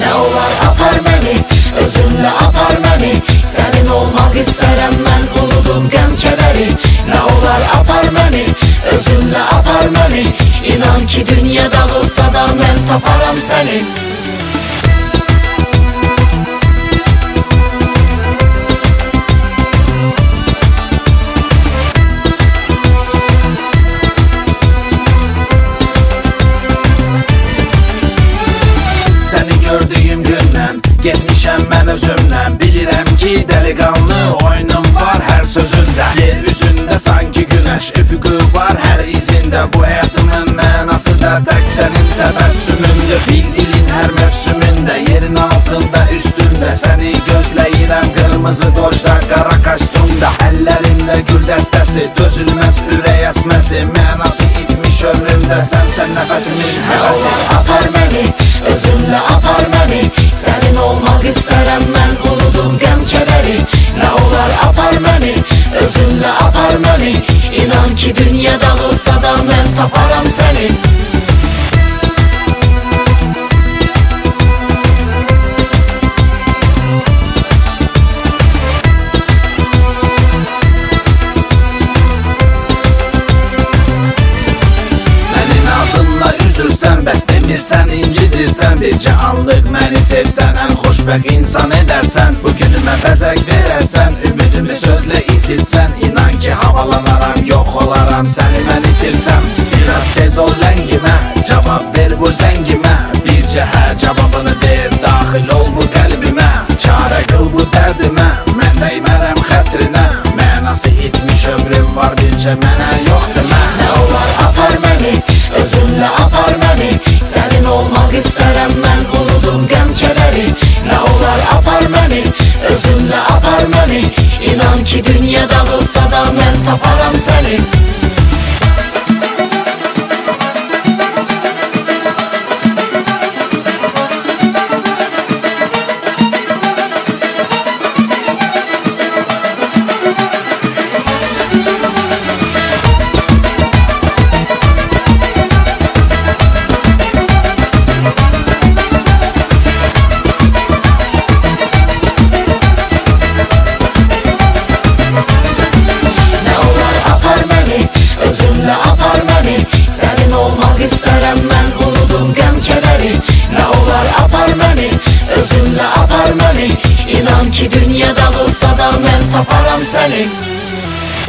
Navvar apar beni Özünle apar beni. Senin olmak isterim ben Buludum gem kederi. Navvar apar beni Özünle apar beni. İnan ki dünya dağılsa da ben taparam seni. Getmişəm mən özümdən Bilirəm ki delikanlı oyunum var hər sözündə Yer üzündə sanki güneş üfüqü var hər izində Bu həyatımın mənası da tək sənin təbəssümündür Bir ilin hər mövsümündə Yerin altında üstündə Səni gözləyirəm qırmızı dojda Qara kostyumda Əllərində gül dəstəsi Dözülməz ürək əsməsi Mənası itmiş ömrümdə Sənsən nəfəsimin həvəsi apar beni Özünle apar beni Senin olmak isterim ben Unudum gəm kederi. Ne olar apar beni Özünle apar beni. İnan ki dünya dağılsa da ben taparam seni. Nazınla üzürsən, bəs demirsən, incidirsən Bircə anlıq məni sevsən, ən xoşbəq insan edərsən Bu günümə bəzək verərsən, ümidimi sözlə isilsən İnan ki havalanaram, yox olaram, səni mən itirsəm Biraz tez ol ləngimə, cavab ver bu zəngimə Bircə hə cavabını ver, daxil ol bu qəlbimə Çarə qıl bu dərdimə, mən dəymərəm xətrinə Mənası itmiş ömrüm var, bircə mənə Gəm kederi Ne olar apar beni Özünle apar beni. İnan ki dünya dağılsa da ben taparam seni Beni İnan ki dünya dağılsa da ben taparam seni